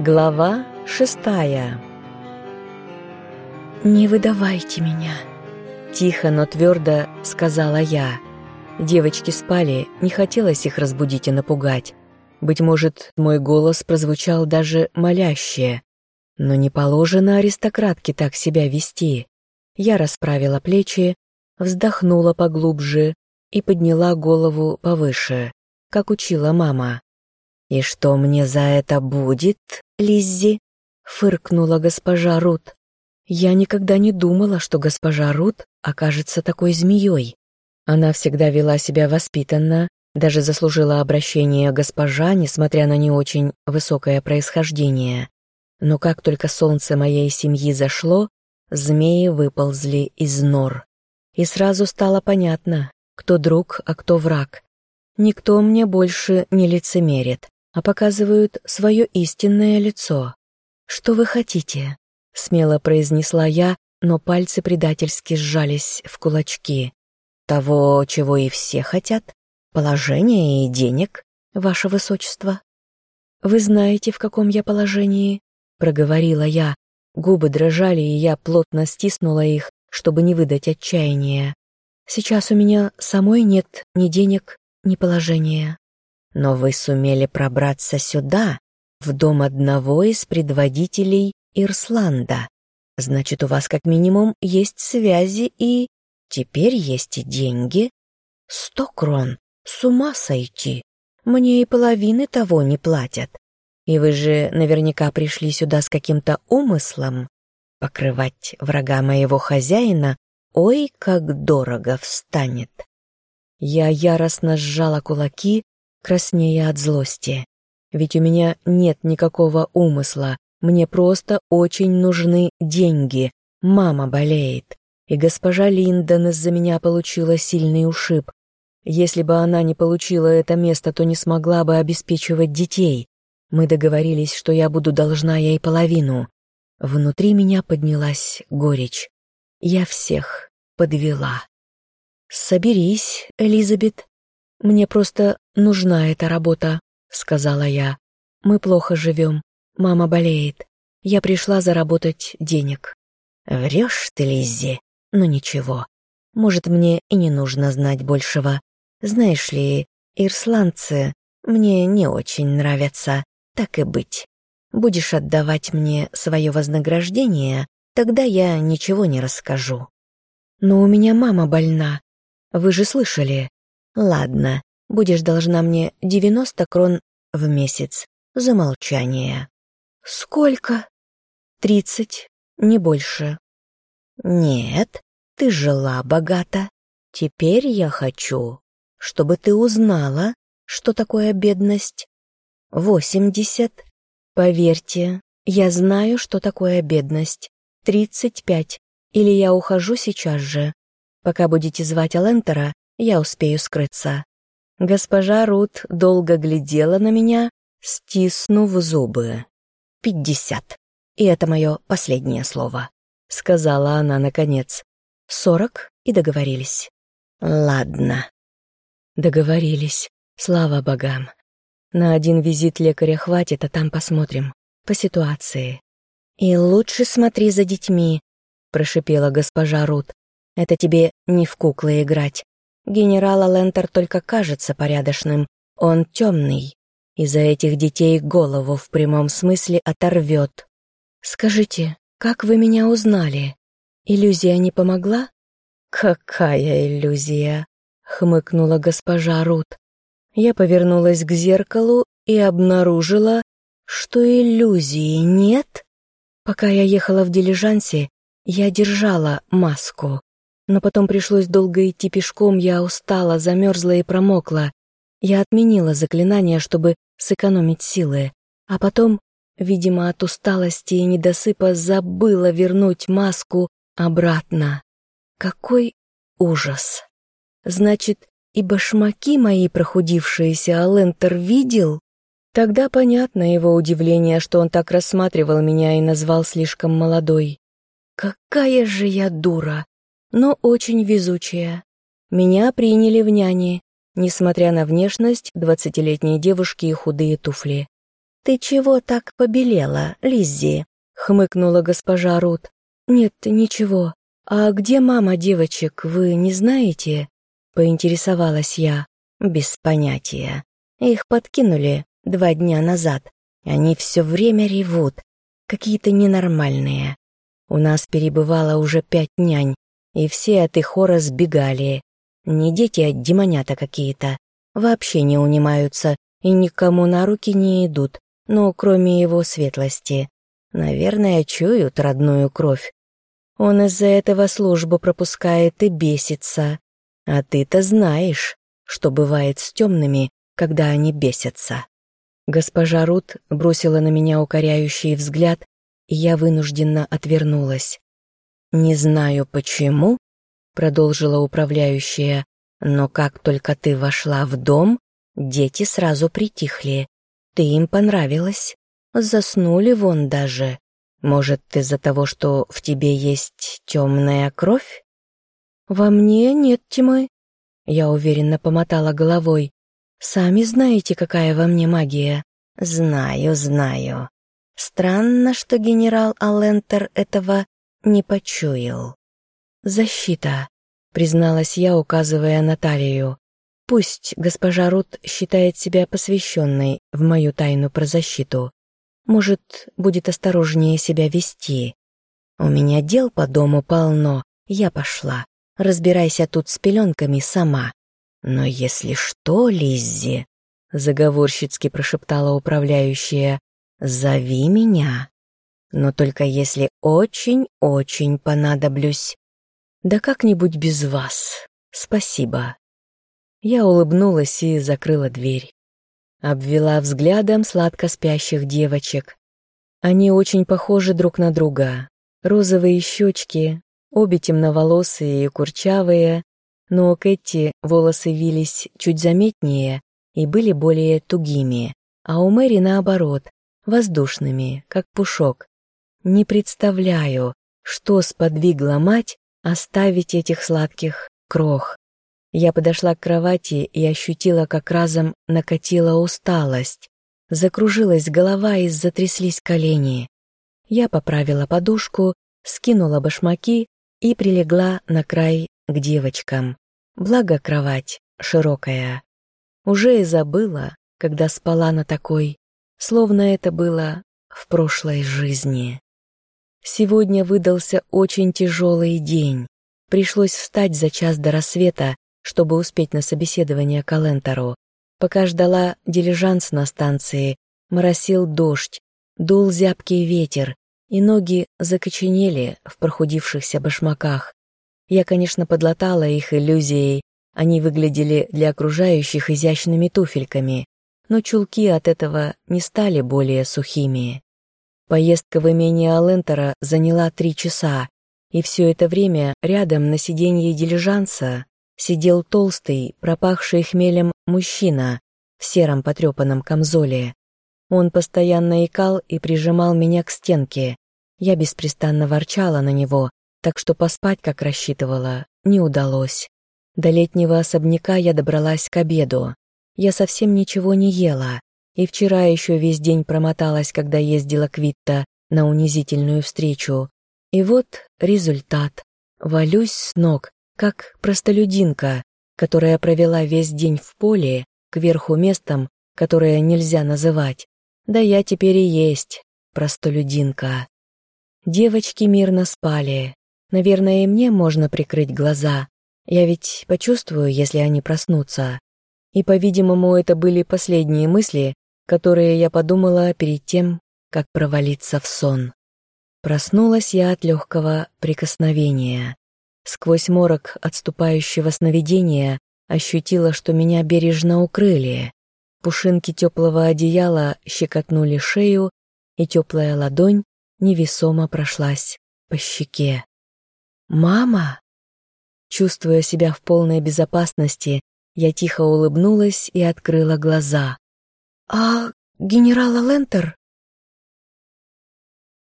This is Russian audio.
Глава шестая «Не выдавайте меня», — тихо, но твердо сказала я. Девочки спали, не хотелось их разбудить и напугать. Быть может, мой голос прозвучал даже моляще. Но не положено аристократке так себя вести. Я расправила плечи, вздохнула поглубже и подняла голову повыше, как учила мама. «И что мне за это будет, Лиззи?» — фыркнула госпожа Рут. Я никогда не думала, что госпожа Рут окажется такой змеей. Она всегда вела себя воспитанно, даже заслужила обращение госпожа, несмотря на не очень высокое происхождение. Но как только солнце моей семьи зашло, змеи выползли из нор. И сразу стало понятно, кто друг, а кто враг. Никто мне больше не лицемерит, а показывают свое истинное лицо. «Что вы хотите?» — смело произнесла я, но пальцы предательски сжались в кулачки. «Того, чего и все хотят? Положения и денег, ваше высочество?» «Вы знаете, в каком я положении?» — проговорила я. Губы дрожали, и я плотно стиснула их, чтобы не выдать отчаяния. «Сейчас у меня самой нет ни денег, ни положения». «Но вы сумели пробраться сюда, в дом одного из предводителей Ирсланда. Значит, у вас как минимум есть связи и... Теперь есть и деньги. Сто крон. С ума сойти. Мне и половины того не платят. И вы же наверняка пришли сюда с каким-то умыслом. Покрывать врага моего хозяина, ой, как дорого встанет. Я яростно сжала кулаки, краснея от злости. Ведь у меня нет никакого умысла, мне просто очень нужны деньги. Мама болеет. И госпожа Линдон из-за меня получила сильный ушиб. Если бы она не получила это место, то не смогла бы обеспечивать детей. Мы договорились, что я буду должна ей половину. Внутри меня поднялась горечь. Я всех подвела. «Соберись, Элизабет. Мне просто нужна эта работа», — сказала я. «Мы плохо живем. Мама болеет. Я пришла заработать денег». «Врешь ты, Лиззи? Ну ничего. Может, мне и не нужно знать большего. Знаешь ли, ирсландцы мне не очень нравятся. Так и быть. Будешь отдавать мне свое вознаграждение, тогда я ничего не расскажу. Но у меня мама больна. Вы же слышали. Ладно, будешь должна мне 90 крон в месяц за молчание. Сколько? Тридцать, не больше. Нет, ты жила богато. Теперь я хочу, чтобы ты узнала, что такое бедность. Восемьдесят. Поверьте, я знаю, что такое бедность. Тридцать пять. Или я ухожу сейчас же. Пока будете звать Алентера, я успею скрыться. Госпожа Рут долго глядела на меня, стиснув зубы. «Пятьдесят. И это мое последнее слово», — сказала она наконец. «Сорок и договорились». «Ладно». Договорились. Слава богам. На один визит лекаря хватит, а там посмотрим. По ситуации. «И лучше смотри за детьми», — прошипела госпожа Рут. «Это тебе не в куклы играть. Генерал Лентер только кажется порядочным. Он темный. Из-за этих детей голову в прямом смысле оторвет. Скажите, как вы меня узнали? Иллюзия не помогла? Какая иллюзия? Хмыкнула госпожа Рут. Я повернулась к зеркалу и обнаружила, что иллюзии нет. Пока я ехала в дилижансе, я держала маску. Но потом пришлось долго идти пешком, я устала, замерзла и промокла. Я отменила заклинание, чтобы сэкономить силы, а потом, видимо, от усталости и недосыпа забыла вернуть маску обратно. Какой ужас! Значит, и башмаки мои прохудившиеся Алентер видел? Тогда понятно его удивление, что он так рассматривал меня и назвал слишком молодой. Какая же я дура, но очень везучая. Меня приняли в няне, несмотря на внешность двадцатилетней девушки и худые туфли. «Ты чего так побелела, Лиззи?» — хмыкнула госпожа Рут. «Нет, ничего. А где мама девочек, вы не знаете?» — поинтересовалась я. «Без понятия. Их подкинули два дня назад. Они все время ревут. Какие-то ненормальные. У нас перебывало уже пять нянь, и все от их хора сбегали. Не дети, а демонята какие-то. Вообще не унимаются и никому на руки не идут, ну, кроме его светлости. Наверное, чуют родную кровь. Он из-за этого службу пропускает и бесится. А ты-то знаешь, что бывает с темными, когда они бесятся. Госпожа Рут бросила на меня укоряющий взгляд, и я вынужденно отвернулась. «Не знаю почему», — продолжила управляющая, «но как только ты вошла в дом, дети сразу притихли. Ты им понравилась. Заснули вон даже. Может, из-за того, что в тебе есть темная кровь? Во мне нет тьмы. Я уверенно помотала головой. Сами знаете, какая во мне магия. Знаю, знаю. Странно, что генерал Алентер этого не почуял. Защита, призналась я, указывая на талию. Пусть госпожа Рут считает себя посвященной в мою тайну про защиту. Может, будет осторожнее себя вести. У меня дел по дому полно, я пошла. Разбирайся тут с пеленками сама. Но если что, Лиззи, заговорщицки прошептала управляющая, зови меня. Но только если очень-очень понадоблюсь. Да как-нибудь без вас. Спасибо. Я улыбнулась и закрыла дверь. Обвела взглядом сладко спящих девочек. Они очень похожи друг на друга. Розовые щечки, обе темноволосые и курчавые, но у Кэти волосы вились чуть заметнее и были более тугими, а у Мэри наоборот, воздушными, как пушок. Не представляю, что сподвигло мать оставить этих сладких крох. Я подошла к кровати и ощутила, как разом накатила усталость. Закружилась голова и затряслись колени. Я поправила подушку, скинула башмаки и прилегла на край к девочкам. Благо кровать широкая. Уже и забыла, когда спала на такой, словно это было в прошлой жизни. Сегодня выдался очень тяжелый день. Пришлось встать за час до рассвета чтобы успеть на собеседование к Алентору. Пока ждала дилижанс на станции, моросил дождь, дул зябкий ветер, и ноги закоченели в прохудившихся башмаках. Я, конечно, подлатала их иллюзией, они выглядели для окружающих изящными туфельками, но чулки от этого не стали более сухими. Поездка в имение Алентера заняла три часа, и все это время рядом на сиденье дилижанса сидел толстый, пропахший хмелем мужчина в сером потрепанном камзоле. Он постоянно икал и прижимал меня к стенке. Я беспрестанно ворчала на него, так что поспать, как рассчитывала, не удалось. До летнего особняка я добралась к обеду. Я совсем ничего не ела, и вчера еще весь день промоталась, когда ездила к Витта на унизительную встречу. И вот результат. Валюсь с ног, как простолюдинка, которая провела весь день в поле, кверху местом, которое нельзя называть. Да я теперь и есть простолюдинка. Девочки мирно спали. Наверное, и мне можно прикрыть глаза. Я ведь почувствую, если они проснутся. И, по-видимому, это были последние мысли, которые я подумала перед тем, как провалиться в сон. Проснулась я от легкого прикосновения. Сквозь морок отступающего сновидения ощутила, что меня бережно укрыли. Пушинки теплого одеяла щекотнули шею, и теплая ладонь невесомо прошлась по щеке. «Мама!» Чувствуя себя в полной безопасности, я тихо улыбнулась и открыла глаза. «А генерала Лентер?»